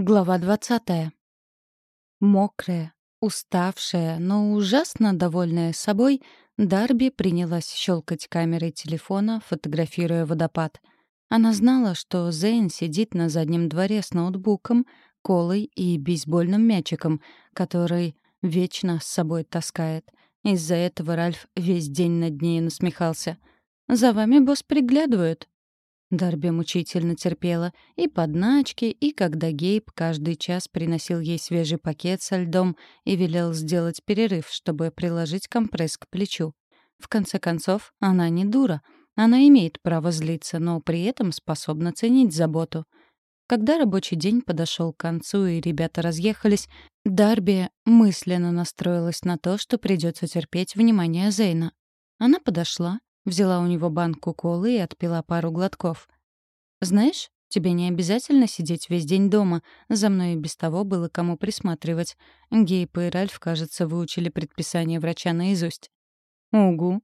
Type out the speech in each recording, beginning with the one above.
Глава двадцатая. Мокрая, уставшая, но ужасно довольная собой, Дарби принялась щелкать камерой телефона, фотографируя водопад. Она знала, что Зейн сидит на заднем дворе с ноутбуком, колой и бейсбольным мячиком, который вечно с собой таскает. Из-за этого Ральф весь день над ней насмехался. «За вами, босс, приглядывают», Дарби мучительно терпела и подначки, и когда Гейб каждый час приносил ей свежий пакет со льдом и велел сделать перерыв, чтобы приложить компресс к плечу. В конце концов, она не дура. Она имеет право злиться, но при этом способна ценить заботу. Когда рабочий день подошел к концу и ребята разъехались, Дарби мысленно настроилась на то, что придется терпеть внимание Зейна. Она подошла, Взяла у него банку колы и отпила пару глотков. «Знаешь, тебе не обязательно сидеть весь день дома. За мной и без того было кому присматривать. Гейп и Ральф, кажется, выучили предписание врача наизусть». «Угу».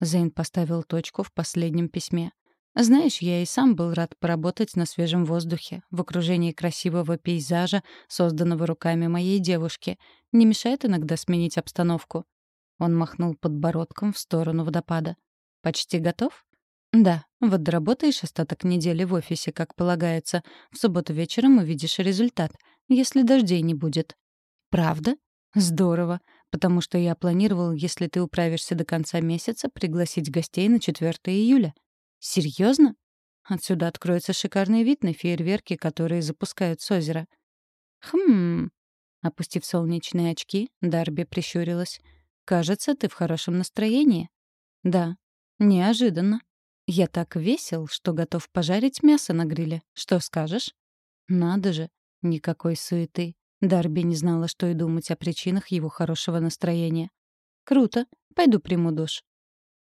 Зейн поставил точку в последнем письме. «Знаешь, я и сам был рад поработать на свежем воздухе, в окружении красивого пейзажа, созданного руками моей девушки. Не мешает иногда сменить обстановку». Он махнул подбородком в сторону водопада. Почти готов? Да, вот доработаешь остаток недели в офисе, как полагается. В субботу вечером увидишь результат, если дождей не будет. Правда? Здорово, потому что я планировал, если ты управишься до конца месяца, пригласить гостей на 4 июля. Серьезно? Отсюда откроется шикарный вид на фейерверки, которые запускают с озера. Хм. Опустив солнечные очки, Дарби прищурилась. Кажется, ты в хорошем настроении. Да, Неожиданно. Я так весел, что готов пожарить мясо на гриле. Что скажешь? Надо же, никакой суеты. Дарби не знала, что и думать о причинах его хорошего настроения. Круто. Пойду приму душ.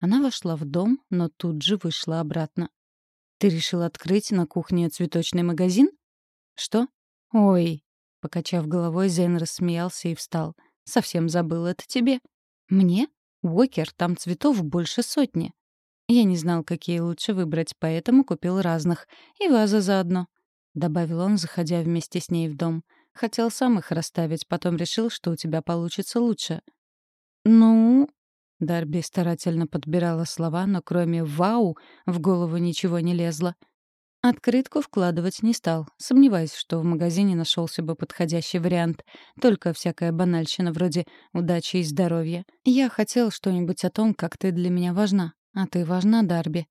Она вошла в дом, но тут же вышла обратно. Ты решил открыть на кухне цветочный магазин? Что? Ой, покачав головой, Зейн рассмеялся и встал. Совсем забыл это тебе. Мне? Уокер, там цветов больше сотни. Я не знал, какие лучше выбрать, поэтому купил разных. И вазы заодно. Добавил он, заходя вместе с ней в дом. Хотел сам их расставить, потом решил, что у тебя получится лучше. «Ну...» Дарби старательно подбирала слова, но кроме «вау» в голову ничего не лезло. Открытку вкладывать не стал, сомневаясь, что в магазине нашелся бы подходящий вариант. Только всякая банальщина вроде «удачи и здоровья». Я хотел что-нибудь о том, как ты для меня важна. А ты важна, Дарби.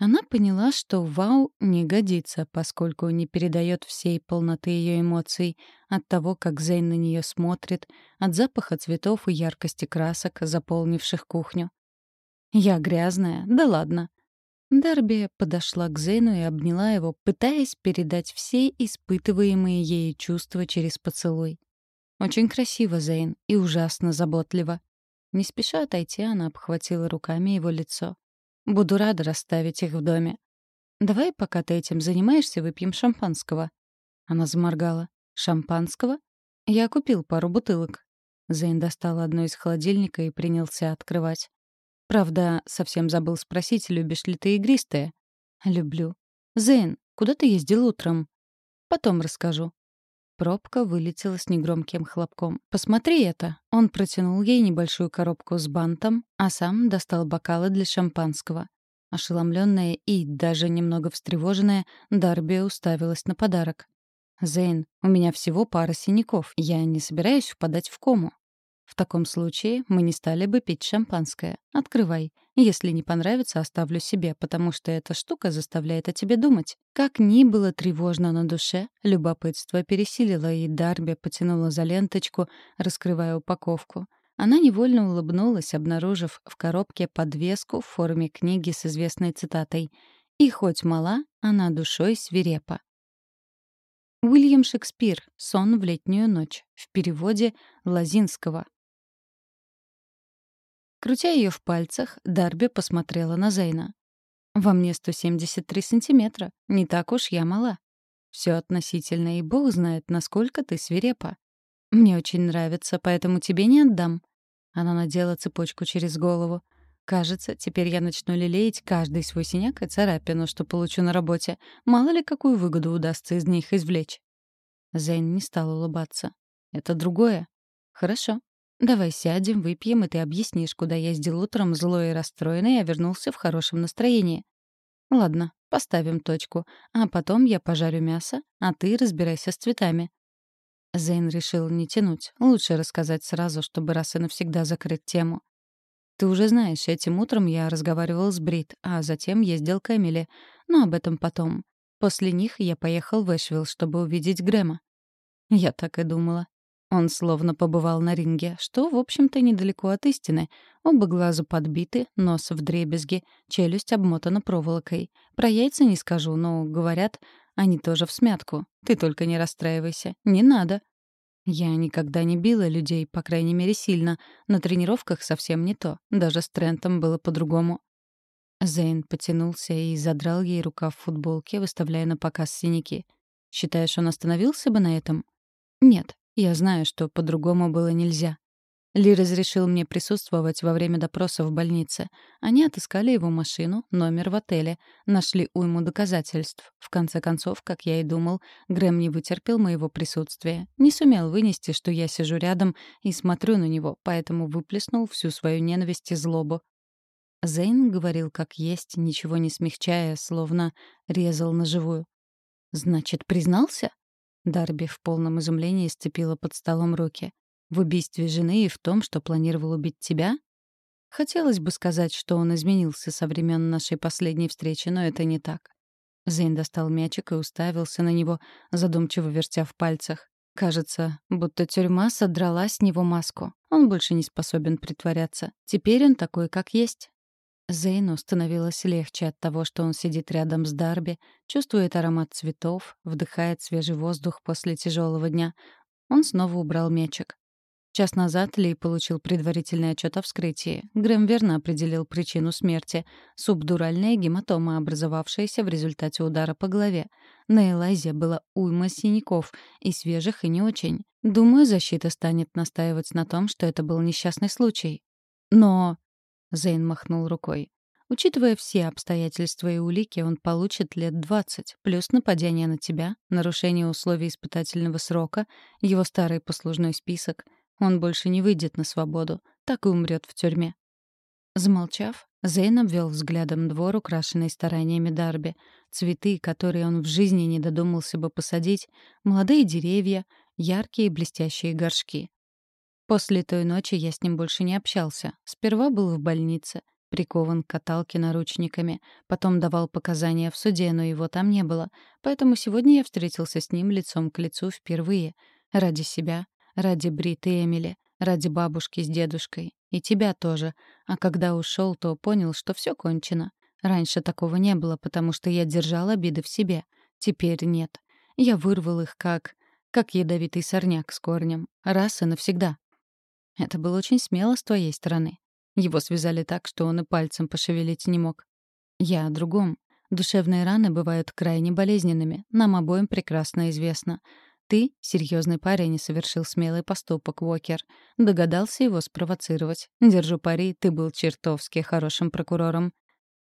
Она поняла, что «вау» не годится, поскольку не передает всей полноты ее эмоций от того, как Зейн на нее смотрит, от запаха цветов и яркости красок, заполнивших кухню. «Я грязная? Да ладно». Дарби подошла к Зейну и обняла его, пытаясь передать все испытываемые ею чувства через поцелуй. Очень красиво, Зейн, и ужасно заботливо. Не спеша отойти, она обхватила руками его лицо. «Буду рада расставить их в доме. Давай, пока ты этим занимаешься, выпьем шампанского». Она заморгала. «Шампанского? Я купил пару бутылок». Зейн достал одну из холодильника и принялся открывать. «Правда, совсем забыл спросить, любишь ли ты игристое?» «Люблю». «Зейн, куда ты ездил утром?» «Потом расскажу». Пробка вылетела с негромким хлопком. «Посмотри это!» Он протянул ей небольшую коробку с бантом, а сам достал бокалы для шампанского. Ошеломленная и даже немного встревоженная, Дарби уставилась на подарок. «Зейн, у меня всего пара синяков. Я не собираюсь впадать в кому. В таком случае мы не стали бы пить шампанское. Открывай. Если не понравится, оставлю себе, потому что эта штука заставляет о тебе думать. Как ни было тревожно на душе, любопытство пересилило, и Дарби потянула за ленточку, раскрывая упаковку. Она невольно улыбнулась, обнаружив в коробке подвеску в форме книги с известной цитатой «И хоть мала, она душой свирепа». Уильям Шекспир «Сон в летнюю ночь» в переводе Лазинского. Крутя ее в пальцах, Дарби посмотрела на Зейна. «Во мне 173 сантиметра. Не так уж я мала. Все относительно, и бог знает, насколько ты свирепа. Мне очень нравится, поэтому тебе не отдам». Она надела цепочку через голову. «Кажется, теперь я начну лелеять каждый свой синяк и царапину, что получу на работе. Мало ли, какую выгоду удастся из них извлечь». Зейн не стал улыбаться. «Это другое». «Хорошо. Давай сядем, выпьем, и ты объяснишь, куда ездил утром злой и расстроенный, а вернулся в хорошем настроении». «Ладно, поставим точку. А потом я пожарю мясо, а ты разбирайся с цветами». Зейн решил не тянуть. Лучше рассказать сразу, чтобы раз и навсегда закрыть тему. «Ты уже знаешь, этим утром я разговаривал с Брит, а затем ездил к Эмили. Но об этом потом. После них я поехал в Эшвилл, чтобы увидеть Грэма. Я так и думала. Он словно побывал на ринге, что, в общем-то, недалеко от истины. Оба глаза подбиты, нос в дребезге, челюсть обмотана проволокой. Про яйца не скажу, но, говорят, они тоже в смятку. Ты только не расстраивайся. Не надо. Я никогда не била людей, по крайней мере, сильно. На тренировках совсем не то. Даже с Трентом было по-другому. Зейн потянулся и задрал ей рукав в футболке, выставляя на показ синяки. «Считаешь, он остановился бы на этом?» «Нет, я знаю, что по-другому было нельзя. Ли разрешил мне присутствовать во время допроса в больнице. Они отыскали его машину, номер в отеле, нашли уйму доказательств. В конце концов, как я и думал, Грэм не вытерпел моего присутствия. Не сумел вынести, что я сижу рядом и смотрю на него, поэтому выплеснул всю свою ненависть и злобу. Зейн говорил как есть, ничего не смягчая, словно резал на живую. «Значит, признался?» Дарби в полном изумлении сцепила под столом руки. В убийстве жены и в том, что планировал убить тебя? Хотелось бы сказать, что он изменился со времен нашей последней встречи, но это не так. Зейн достал мячик и уставился на него, задумчиво вертя в пальцах. Кажется, будто тюрьма содрала с него маску. Он больше не способен притворяться. Теперь он такой, как есть. Зейну становилось легче от того, что он сидит рядом с Дарби, чувствует аромат цветов, вдыхает свежий воздух после тяжелого дня. Он снова убрал мячик. Час назад Ли получил предварительный отчет о вскрытии. Грэм верно определил причину смерти — субдуральная гематома, образовавшаяся в результате удара по голове. На Элайзе было уйма синяков, и свежих, и не очень. Думаю, защита станет настаивать на том, что это был несчастный случай. Но... Зейн махнул рукой. Учитывая все обстоятельства и улики, он получит лет 20, плюс нападение на тебя, нарушение условий испытательного срока, его старый послужной список — он больше не выйдет на свободу, так и умрет в тюрьме. Замолчав, Зейн обвел взглядом двор, украшенный стараниями Дарби. Цветы, которые он в жизни не додумался бы посадить, молодые деревья, яркие блестящие горшки. После той ночи я с ним больше не общался. Сперва был в больнице, прикован к каталке наручниками, потом давал показания в суде, но его там не было. Поэтому сегодня я встретился с ним лицом к лицу впервые. Ради себя, Ради Брит и Эмили, ради бабушки с дедушкой. И тебя тоже. А когда ушел, то понял, что все кончено. Раньше такого не было, потому что я держал обиды в себе. Теперь нет. Я вырвал их как... как ядовитый сорняк с корнем. Раз и навсегда. Это было очень смело с твоей стороны. Его связали так, что он и пальцем пошевелить не мог. Я о другом. Душевные раны бывают крайне болезненными. Нам обоим прекрасно известно. Ты, серьезный парень, не совершил смелый поступок, Уокер. Догадался его спровоцировать. Держу пари, ты был чертовски хорошим прокурором.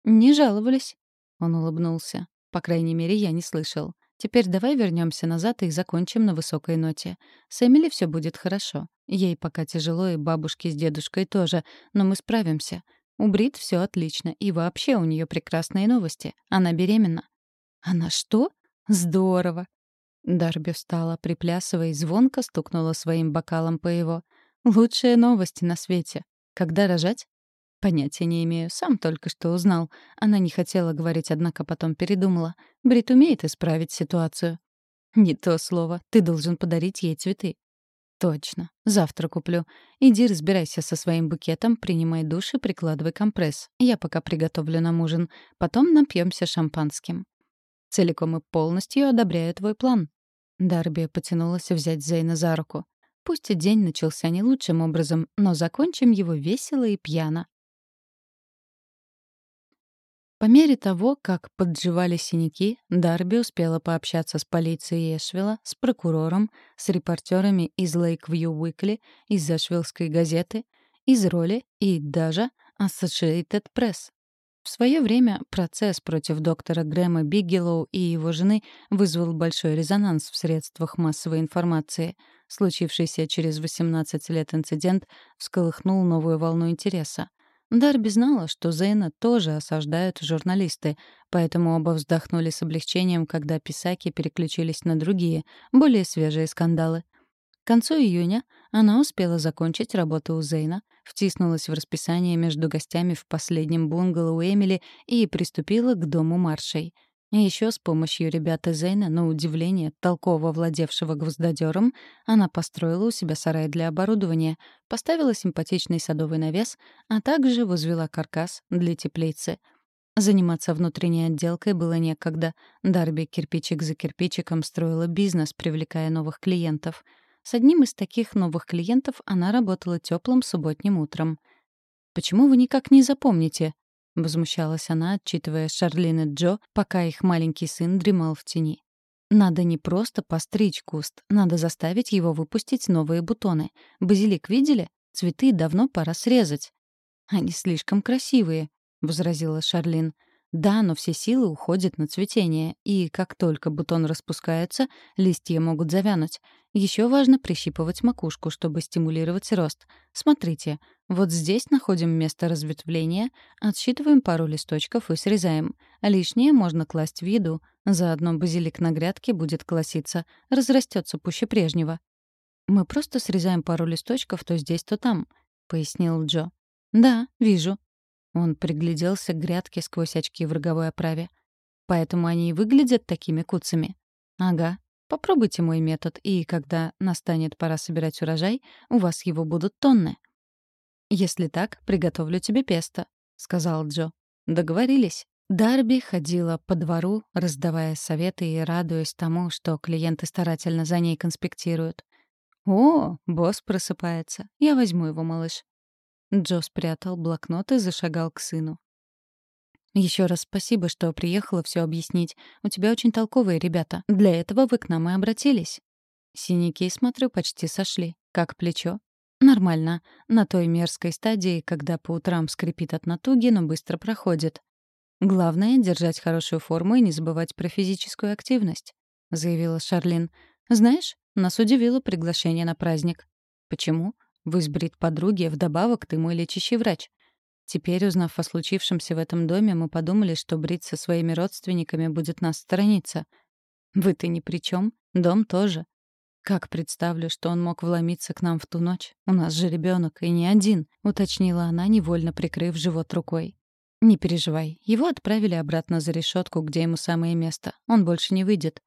Не жаловались. Он улыбнулся. По крайней мере, я не слышал. Теперь давай вернемся назад и закончим на высокой ноте. С Эмили все будет хорошо. Ей пока тяжело, и бабушке с дедушкой тоже, но мы справимся. У Брит все отлично, и вообще у нее прекрасные новости. Она беременна. Она что? Здорово. Дарби встала, приплясывая, и звонко стукнула своим бокалом по его. «Лучшие новости на свете. Когда рожать?» «Понятия не имею. Сам только что узнал. Она не хотела говорить, однако потом передумала. Брит умеет исправить ситуацию». «Не то слово. Ты должен подарить ей цветы». «Точно. Завтра куплю. Иди разбирайся со своим букетом, принимай душ и прикладывай компресс. Я пока приготовлю нам ужин. Потом напьемся шампанским». «Целиком и полностью одобряю твой план», Дарби потянулась взять Зейна за руку. Пусть день начался не лучшим образом, но закончим его весело и пьяно. По мере того, как подживали синяки, Дарби успела пообщаться с полицией Эшвилла, с прокурором, с репортерами из Лейквью Уикли, из Эшвиллской газеты, из Роли и даже Associated Press. В свое время процесс против доктора Грэма Биггелоу и его жены вызвал большой резонанс в средствах массовой информации. Случившийся через 18 лет инцидент всколыхнул новую волну интереса. Дарби знала, что Зейна тоже осаждают журналисты, поэтому оба вздохнули с облегчением, когда писаки переключились на другие, более свежие скандалы. К концу июня она успела закончить работу у Зейна, втиснулась в расписание между гостями в последнем бунгало у Эмили и приступила к дому маршей — и еще с помощью ребят из Зейна, на удивление, толково владевшего гвоздодером, она построила у себя сарай для оборудования, поставила симпатичный садовый навес, а также возвела каркас для теплицы. Заниматься внутренней отделкой было некогда. Дарби кирпичик за кирпичиком строила бизнес, привлекая новых клиентов. С одним из таких новых клиентов она работала теплым субботним утром. «Почему вы никак не запомните?» — возмущалась она, отчитывая Шарлин и Джо, пока их маленький сын дремал в тени. «Надо не просто постричь куст, надо заставить его выпустить новые бутоны. Базилик видели? Цветы давно пора срезать». «Они слишком красивые», — возразила Шарлин. Да, но все силы уходят на цветение, и как только бутон распускается, листья могут завянуть. Еще важно прищипывать макушку, чтобы стимулировать рост. Смотрите, вот здесь находим место разветвления, отсчитываем пару листочков и срезаем. Лишнее можно класть в еду. Заодно базилик на грядке будет колоситься, разрастется пуще прежнего. «Мы просто срезаем пару листочков то здесь, то там», — пояснил Джо. «Да, вижу», он пригляделся к грядке сквозь очки в роговой оправе. Поэтому они и выглядят такими куцами. Ага. Попробуйте мой метод, и когда настанет пора собирать урожай, у вас его будут тонны. Если так, приготовлю тебе песто, сказал Джо. Договорились. Дарби ходила по двору, раздавая советы и радуясь тому, что клиенты старательно за ней конспектируют. «О, босс просыпается. Я возьму его, малыш. Джо спрятал блокнот и зашагал к сыну. Еще раз спасибо, что приехала все объяснить. У тебя очень толковые ребята. Для этого вы к нам и обратились. Синяки, смотрю, почти сошли. Как плечо? Нормально. На той мерзкой стадии, когда по утрам скрипит от натуги, но быстро проходит. Главное — держать хорошую форму и не забывать про физическую активность, — заявила Шарлин. Знаешь, нас удивило приглашение на праздник. Почему? В избрит подруги, вдобавок ты мой лечащий врач. Теперь, узнав о случившемся в этом доме, мы подумали, что Брит со своими родственниками будет нас сторониться. Вы-то ни при чем, дом тоже. Как представлю, что он мог вломиться к нам в ту ночь? У нас же ребенок и не один, уточнила она, невольно прикрыв живот рукой. Не переживай, его отправили обратно за решетку, где ему самое место. Он больше не выйдет.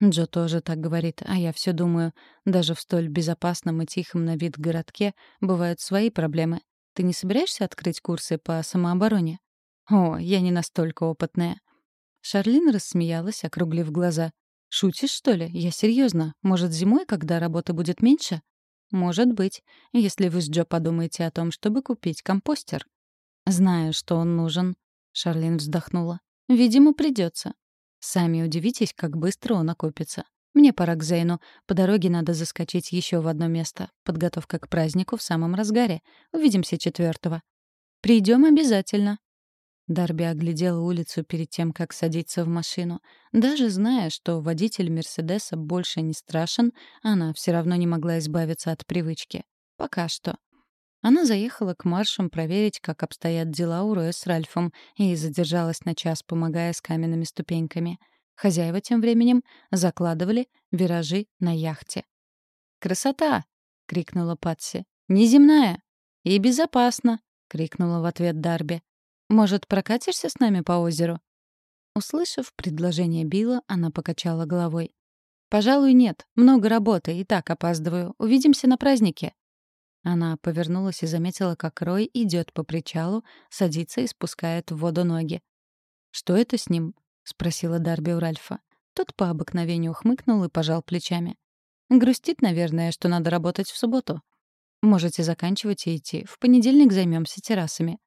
Джо тоже так говорит, а я все думаю, даже в столь безопасном и тихом на вид городке бывают свои проблемы. Ты не собираешься открыть курсы по самообороне? О, я не настолько опытная. Шарлин рассмеялась, округлив глаза. «Шутишь, что ли? Я серьезно. Может, зимой, когда работы будет меньше?» «Может быть, если вы с Джо подумаете о том, чтобы купить компостер». «Знаю, что он нужен», — Шарлин вздохнула. «Видимо, придется. Сами удивитесь, как быстро он окупится. Мне пора к Зейну. По дороге надо заскочить еще в одно место. Подготовка к празднику в самом разгаре. Увидимся четвертого. Придем обязательно. Дарби оглядела улицу перед тем, как садиться в машину. Даже зная, что водитель Мерседеса больше не страшен, она все равно не могла избавиться от привычки. Пока что. Она заехала к маршам проверить, как обстоят дела у Роя с Ральфом, и задержалась на час, помогая с каменными ступеньками. Хозяева тем временем закладывали виражи на яхте. «Красота!» — крикнула Патси. «Неземная!» «И безопасно!» — крикнула в ответ Дарби. «Может, прокатишься с нами по озеру?» Услышав предложение Билла, она покачала головой. «Пожалуй, нет. Много работы, и так опаздываю. Увидимся на празднике». Она повернулась и заметила, как Рой идет по причалу, садится и спускает в воду ноги. «Что это с ним?» — спросила Дарби у Ральфа. Тот по обыкновению хмыкнул и пожал плечами. «Грустит, наверное, что надо работать в субботу. Можете заканчивать и идти. В понедельник займемся террасами».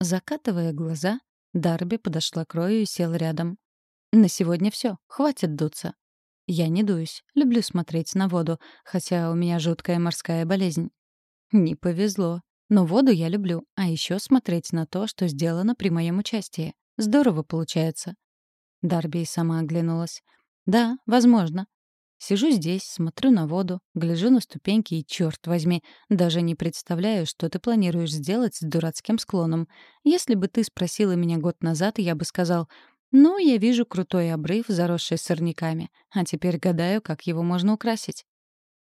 Закатывая глаза, Дарби подошла к Рою и села рядом. «На сегодня все. Хватит дуться». «Я не дуюсь. Люблю смотреть на воду, хотя у меня жуткая морская болезнь. «Не повезло», Но воду я люблю, а еще смотреть на то, что сделано при моем участии. Здорово получается». Дарби и сама оглянулась. «Да, возможно. Сижу здесь, смотрю на воду, гляжу на ступеньки и, черт возьми, даже не представляю, что ты планируешь сделать с дурацким склоном. Если бы ты спросила меня год назад, я бы сказал, ну, я вижу крутой обрыв, заросший сорняками, а теперь гадаю, как его можно украсить.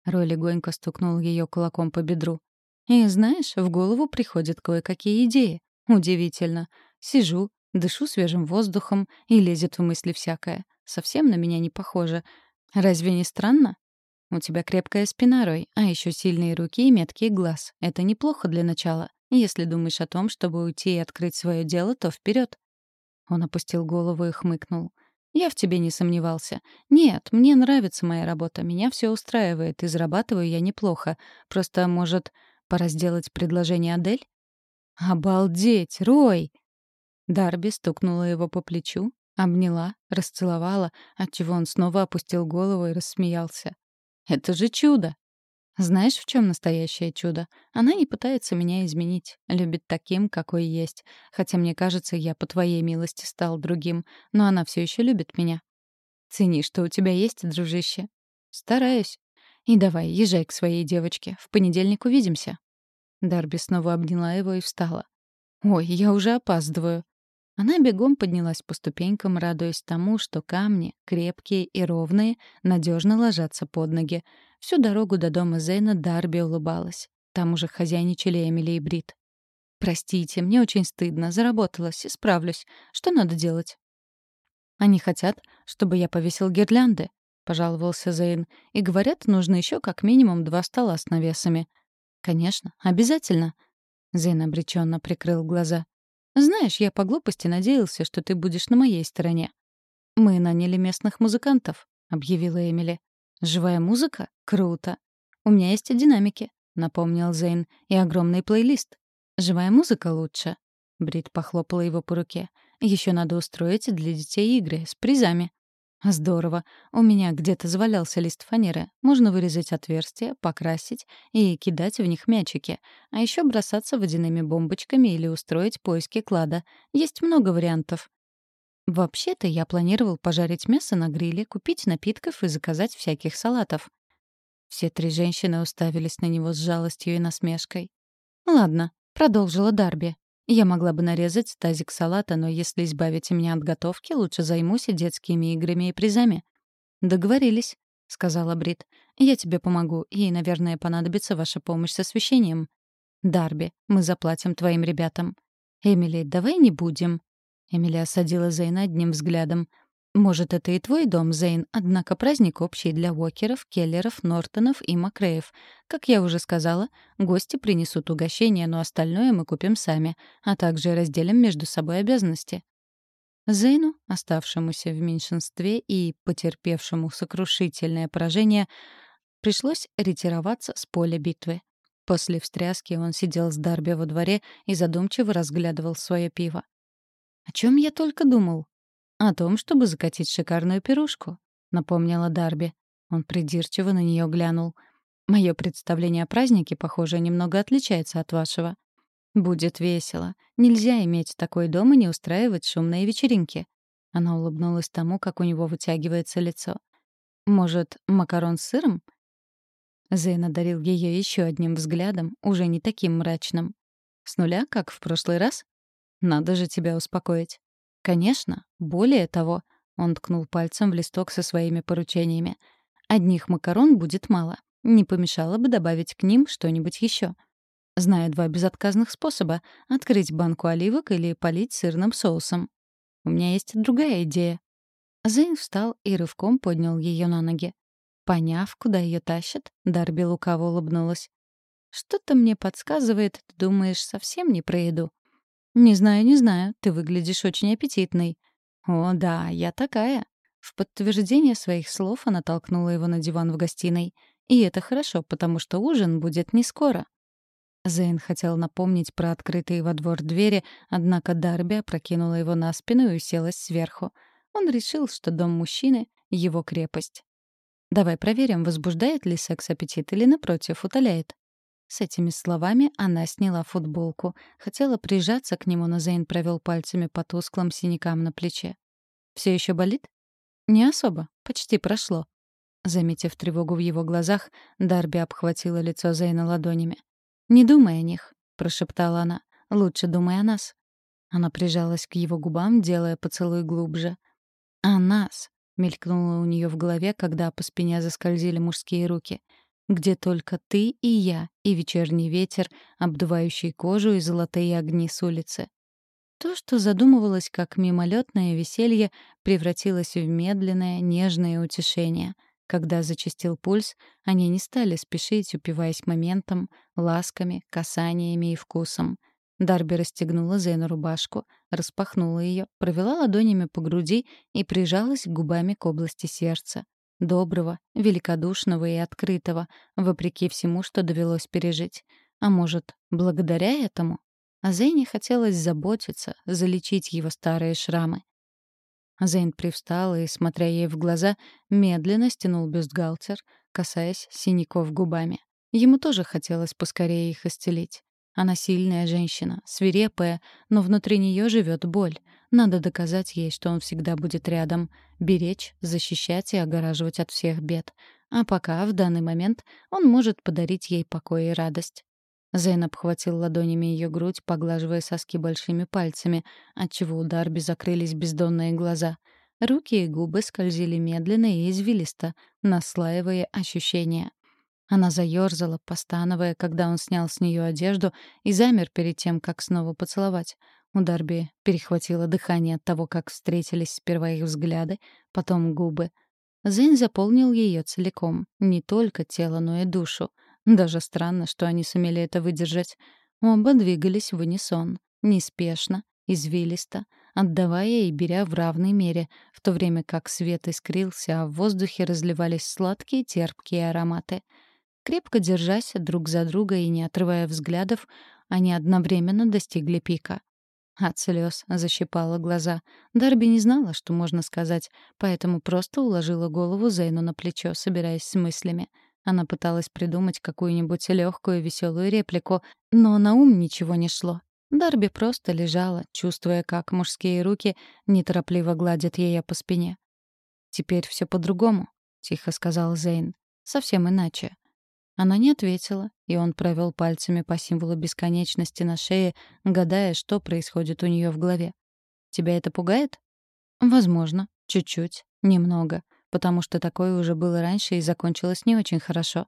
Рой легонько стукнул ее кулаком по бедру. И знаешь, в голову приходят кое-какие идеи. Удивительно. Сижу, дышу свежим воздухом, и лезет в мысли всякое. Совсем на меня не похоже. Разве не странно? У тебя крепкая спина, Рой, а еще сильные руки и меткий глаз. Это неплохо для начала. Если думаешь о том, чтобы уйти и открыть свое дело, то вперед. Он опустил голову и хмыкнул. «Я в тебе не сомневался. Нет, мне нравится моя работа, меня все устраивает, и зарабатываю я неплохо. Просто, может, пора сделать предложение Адель?» «Обалдеть, Рой!» Дарби стукнула его по плечу, Обняла, расцеловала, отчего он снова опустил голову и рассмеялся. «Это же чудо!» Знаешь, в чем настоящее чудо? Она не пытается меня изменить, любит таким, какой есть. Хотя мне кажется, я по твоей милости стал другим, но она все еще любит меня. Цени, что у тебя есть, дружище. Стараюсь. И давай, езжай к своей девочке. В понедельник увидимся. Дарби снова обняла его и встала. Ой, я уже опаздываю. Она бегом поднялась по ступенькам, радуясь тому, что камни, крепкие и ровные, надежно ложатся под ноги. Всю дорогу до дома Зейна Дарби улыбалась. Там уже хозяйничали Эмили и Брит. «Простите, мне очень стыдно. Заработалась. Справлюсь. Что надо делать?» «Они хотят, чтобы я повесил гирлянды», — пожаловался Зейн. «И говорят, нужно еще как минимум два стола с навесами». «Конечно, обязательно». Зейн обреченно прикрыл глаза. Знаешь, я по глупости надеялся, что ты будешь на моей стороне. Мы наняли местных музыкантов, объявила Эмили. Живая музыка? Круто. У меня есть динамики, напомнил Зейн, и огромный плейлист. Живая музыка лучше. Брит похлопала его по руке. Еще надо устроить для детей игры с призами. Здорово. У меня где-то завалялся лист фанеры. Можно вырезать отверстия, покрасить и кидать в них мячики. А еще бросаться водяными бомбочками или устроить поиски клада. Есть много вариантов. Вообще-то я планировал пожарить мясо на гриле, купить напитков и заказать всяких салатов. Все три женщины уставились на него с жалостью и насмешкой. «Ладно», — продолжила Дарби. Я могла бы нарезать тазик салата, но если избавите меня от готовки, лучше займусь детскими играми и призами. Договорились, сказала Брит. Я тебе помогу, ей, наверное, понадобится ваша помощь с освещением. Дарби, мы заплатим твоим ребятам. Эмили, давай не будем. Эмили осадила Зейна одним взглядом. Может, это и твой дом, Зейн, однако праздник общий для Уокеров, Келлеров, Нортонов и Макреев. Как я уже сказала, гости принесут угощение, но остальное мы купим сами, а также разделим между собой обязанности. Зейну, оставшемуся в меньшинстве и потерпевшему сокрушительное поражение, пришлось ретироваться с поля битвы. После встряски он сидел с Дарби во дворе и задумчиво разглядывал свое пиво. «О чем я только думал?» «О том, чтобы закатить шикарную пирушку», — напомнила Дарби. Он придирчиво на нее глянул. «Мое представление о празднике, похоже, немного отличается от вашего». «Будет весело. Нельзя иметь такой дом и не устраивать шумные вечеринки». Она улыбнулась тому, как у него вытягивается лицо. «Может, макарон с сыром?» Зейн одарил ее еще одним взглядом, уже не таким мрачным. «С нуля, как в прошлый раз? Надо же тебя успокоить». Конечно, более того, он ткнул пальцем в листок со своими поручениями. Одних макарон будет мало. Не помешало бы добавить к ним что-нибудь еще. Знаю два безотказных способа — открыть банку оливок или полить сырным соусом. У меня есть другая идея. Зейн встал и рывком поднял ее на ноги. Поняв, куда ее тащат, Дарби лукаво улыбнулась. «Что-то мне подсказывает, ты думаешь совсем не про еду. «Не знаю, не знаю. Ты выглядишь очень аппетитной». «О, да, я такая». В подтверждение своих слов она толкнула его на диван в гостиной. И это хорошо, потому что ужин будет не скоро. Зейн хотел напомнить про открытые во двор двери, однако Дарби опрокинула его на спину и уселась сверху. Он решил, что дом мужчины — его крепость. «Давай проверим, возбуждает ли секс аппетит или, напротив, утоляет». С этими словами она сняла футболку. Хотела прижаться к нему, но Зейн провел пальцами по тусклым синякам на плече. Все еще болит?» «Не особо. Почти прошло». Заметив тревогу в его глазах, Дарби обхватила лицо Зейна ладонями. «Не думай о них», — прошептала она. «Лучше думай о нас». Она прижалась к его губам, делая поцелуй глубже. «О нас», — мелькнуло у нее в голове, когда по спине заскользили мужские руки. «Где только ты и я, и вечерний ветер, обдувающий кожу и золотые огни с улицы». То, что задумывалось как мимолетное веселье, превратилось в медленное, нежное утешение. Когда зачастил пульс, они не стали спешить, упиваясь моментом, ласками, касаниями и вкусом. Дарби расстегнула Зейну рубашку, распахнула ее, провела ладонями по груди и прижалась губами к области сердца. Доброго, великодушного и открытого, вопреки всему, что довелось пережить. А может, благодаря этому а Зейне хотелось заботиться, залечить его старые шрамы. Зейн привстал и, смотря ей в глаза, медленно стянул бюстгальтер, касаясь синяков губами. Ему тоже хотелось поскорее их исцелить. Она сильная женщина, свирепая, но внутри нее живет боль. Надо доказать ей, что он всегда будет рядом, беречь, защищать и огораживать от всех бед. А пока, в данный момент, он может подарить ей покой и радость. Зейн обхватил ладонями ее грудь, поглаживая соски большими пальцами, отчего у Дарби закрылись бездонные глаза. Руки и губы скользили медленно и извилисто, наслаивая ощущения. Она заёрзала, постановая, когда он снял с нее одежду и замер перед тем, как снова поцеловать. У Дарби перехватило дыхание от того, как встретились сперва их взгляды, потом губы. Зейн заполнил ее целиком, не только тело, но и душу — даже странно, что они сумели это выдержать. Оба двигались в унисон, неспешно, извилисто, отдавая и беря в равной мере, в то время как свет искрился, а в воздухе разливались сладкие терпкие ароматы. Крепко держась друг за друга и не отрывая взглядов, они одновременно достигли пика. От слез защипала глаза. Дарби не знала, что можно сказать, поэтому просто уложила голову Зейну на плечо, собираясь с мыслями — она пыталась придумать какую-нибудь легкую веселую реплику, но на ум ничего не шло. Дарби просто лежала, чувствуя, как мужские руки неторопливо гладят ее по спине. «Теперь все по-другому», — тихо сказал Зейн. «Совсем иначе». Она не ответила, и он провел пальцами по символу бесконечности на шее, гадая, что происходит у нее в голове. «Тебя это пугает?» «Возможно. Чуть-чуть. Немного потому что такое уже было раньше и закончилось не очень хорошо.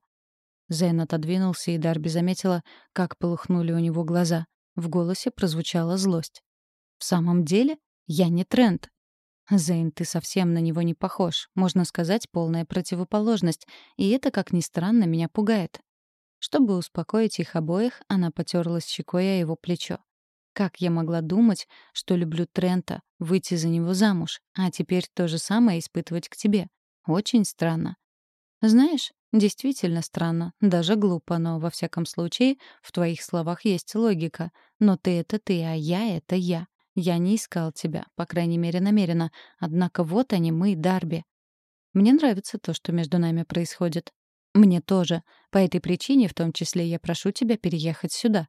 Зейн отодвинулся, и Дарби заметила, как полыхнули у него глаза. В голосе прозвучала злость. «В самом деле? Я не тренд». «Зейн, ты совсем на него не похож. Можно сказать, полная противоположность. И это, как ни странно, меня пугает». Чтобы успокоить их обоих, она потерлась щекой о его плечо. Как я могла думать, что люблю Трента, выйти за него замуж, а теперь то же самое испытывать к тебе? Очень странно. Знаешь, действительно странно, даже глупо, но во всяком случае в твоих словах есть логика. Но ты — это ты, а я — это я. Я не искал тебя, по крайней мере, намеренно. Однако вот они, мы, Дарби. Мне нравится то, что между нами происходит. Мне тоже. По этой причине, в том числе, я прошу тебя переехать сюда.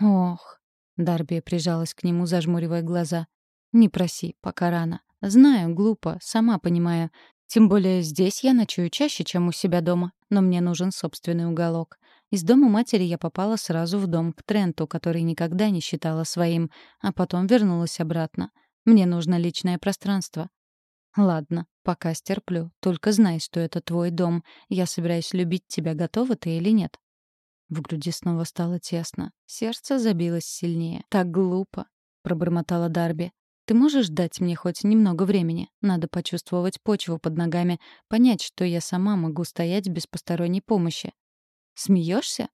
Ох, Дарби прижалась к нему, зажмуривая глаза. «Не проси, пока рано. Знаю, глупо, сама понимаю. Тем более здесь я ночую чаще, чем у себя дома. Но мне нужен собственный уголок. Из дома матери я попала сразу в дом к Тренту, который никогда не считала своим, а потом вернулась обратно. Мне нужно личное пространство. Ладно, пока стерплю. Только знай, что это твой дом. Я собираюсь любить тебя, готова ты или нет? В груди снова стало тесно. Сердце забилось сильнее. «Так глупо», — пробормотала Дарби. «Ты можешь дать мне хоть немного времени? Надо почувствовать почву под ногами, понять, что я сама могу стоять без посторонней помощи». «Смеешься?»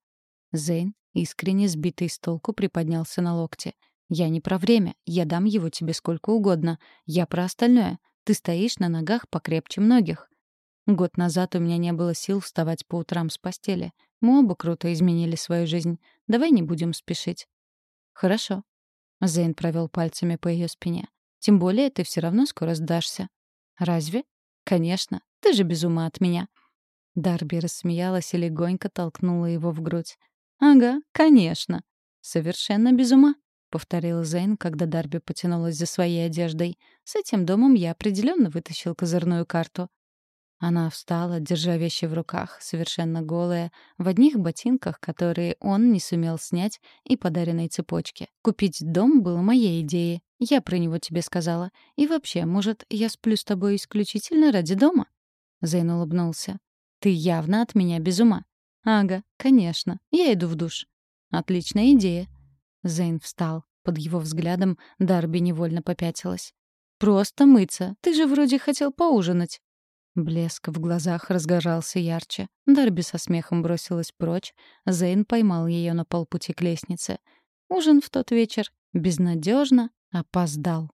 Зейн, искренне сбитый с толку, приподнялся на локте. «Я не про время. Я дам его тебе сколько угодно. Я про остальное. Ты стоишь на ногах покрепче многих. Год назад у меня не было сил вставать по утрам с постели. Мы оба круто изменили свою жизнь. Давай не будем спешить. Хорошо. Зейн провел пальцами по ее спине. Тем более ты все равно скоро сдашься. Разве? Конечно. Ты же без ума от меня. Дарби рассмеялась и легонько толкнула его в грудь. «Ага, конечно. Совершенно без ума», — повторил Зейн, когда Дарби потянулась за своей одеждой. «С этим домом я определенно вытащил козырную карту». Она встала, держа вещи в руках, совершенно голая, в одних ботинках, которые он не сумел снять, и подаренной цепочке. Купить дом было моей идеей. Я про него тебе сказала. И вообще, может, я сплю с тобой исключительно ради дома?» Зейн улыбнулся. «Ты явно от меня без ума». «Ага, конечно. Я иду в душ». «Отличная идея». Зейн встал. Под его взглядом Дарби невольно попятилась. «Просто мыться. Ты же вроде хотел поужинать». Блеск в глазах разгорался ярче. Дарби со смехом бросилась прочь. Зейн поймал ее на полпути к лестнице. Ужин в тот вечер безнадежно опоздал.